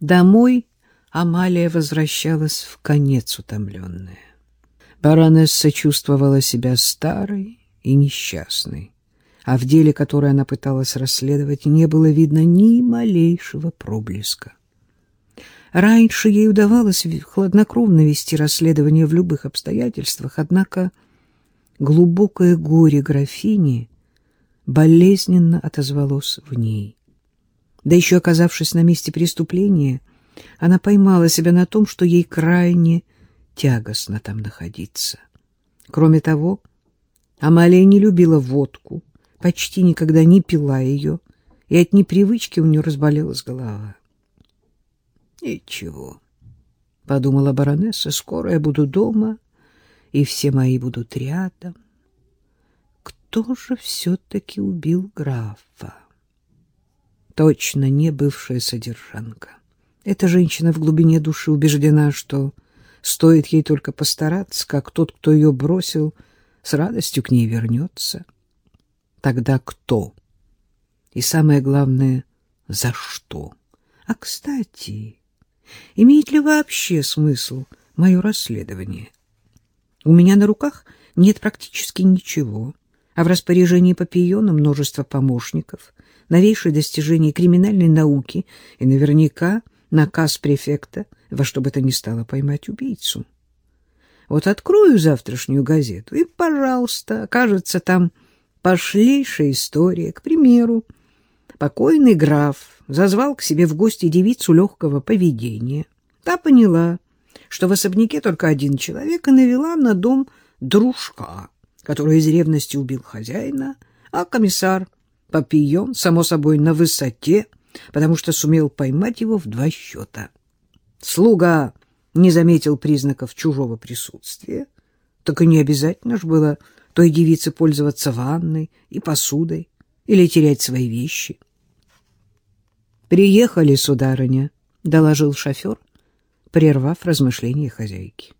Домой Амалия возвращалась в конец утомленная. Баронесса чувствовала себя старой и несчастной, а в деле, которое она пыталась расследовать, не было видно ни малейшего проблеска. Раньше ей удавалось хладнокровно вести расследование в любых обстоятельствах, однако глубокое горе графини болезненно отозвалось в ней. Да еще оказавшись на месте преступления, она поймала себя на том, что ей крайне тягостно там находиться. Кроме того, Амалия не любила водку, почти никогда не пила ее, и от непривычки у нее разболелась голова. «Ничего», — подумала баронесса, — «скоро я буду дома, и все мои будут рядом. Кто же все-таки убил графа?» Точно не бывшая содержанка. Эта женщина в глубине души убеждена, что стоит ей только постараться, как тот, кто ее бросил, с радостью к ней вернется. Тогда кто? И самое главное, за что? А, кстати, имеет ли вообще смысл мое расследование? У меня на руках нет практически ничего, а в распоряжении Папиона множество помощников, новейшие достижения криминальной науки и наверняка наказ префекта во что бы то ни стало поймать убийцу. Вот открою завтрашнюю газету, и, пожалуйста, окажется там пошлейшая история. К примеру, покойный граф зазвал к себе в гости девицу легкого поведения. Та поняла, что в особняке только один человек, и навела на дом дружка, который из ревности убил хозяина, а комиссар Папион, само собой, на высоте, потому что сумел поймать его в два счета. Слуга не заметил признаков чужого присутствия, так и не обязательно ж было той девице пользоваться ванной и посудой или терять свои вещи. «Приехали, сударыня», — доложил шофер, прервав размышления хозяйки.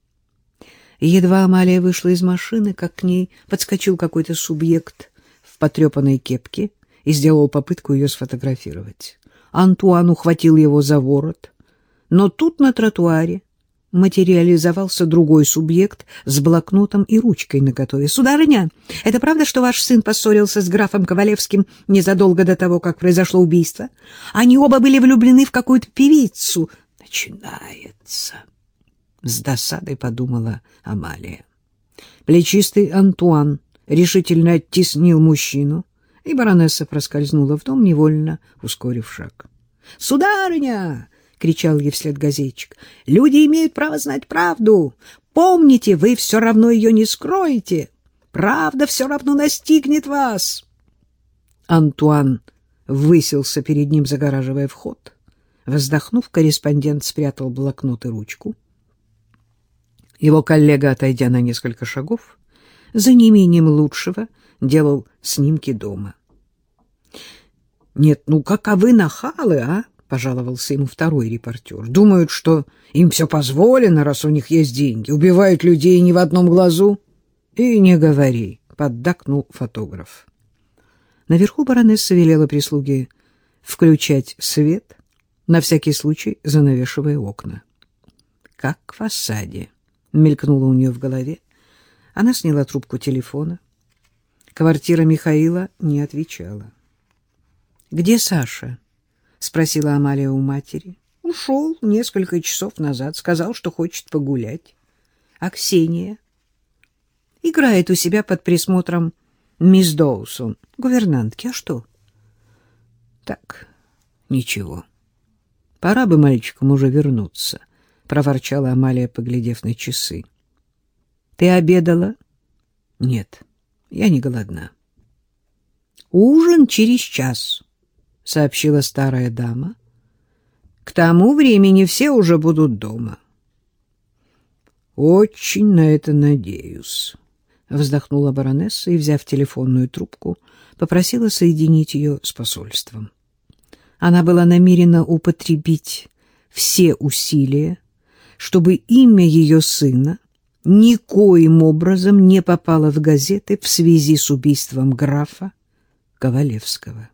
Едва Амалия вышла из машины, как к ней подскочил какой-то субъект в потрепанной кепке и сделал попытку ее сфотографировать. Антуан ухватил его за ворот, но тут на тротуаре материализовался другой субъект с блокнотом и ручкой наготове. — Сударыня, это правда, что ваш сын поссорился с графом Ковалевским незадолго до того, как произошло убийство? Они оба были влюблены в какую-то певицу. — Начинается, — с досадой подумала Амалия. Плечистый Антуан решительно оттеснил мужчину, и баронесса проскользнула в дом, невольно ускорив шаг. — Сударыня! — кричал ей вслед газетчик. — Люди имеют право знать правду. Помните, вы все равно ее не скроете. Правда все равно настигнет вас. Антуан высился перед ним, загораживая вход. Вздохнув, корреспондент спрятал блокнот и ручку. Его коллега, отойдя на несколько шагов, за неимением лучшего делал снимки дома. — Нет, ну каковы нахалы, а? — пожаловался ему второй репортер. — Думают, что им все позволено, раз у них есть деньги. Убивают людей не в одном глазу. — И не говори, — поддакнул фотограф. Наверху баронесса велела прислуге включать свет, на всякий случай занавешивая окна. — Как в осаде, — мелькнуло у нее в голове. Она сняла трубку телефона. Квартира Михаила не отвечала. — Где Саша? — спросила Амалия у матери. — Ушел несколько часов назад, сказал, что хочет погулять. — А Ксения? — Играет у себя под присмотром мисс Доусон, гувернантки. А что? — Так, ничего. Пора бы мальчикам уже вернуться, — проворчала Амалия, поглядев на часы. — Ты обедала? — Нет. — я не голодна. Ужин через час, сообщила старая дама. К тому времени все уже будут дома. Очень на это надеюсь, вздохнула баронесса и, взяв телефонную трубку, попросила соединить ее с посольством. Она была намерена употребить все усилия, чтобы имя ее сына никоим образом не попала в газеты в связи с убийством графа Ковалевского.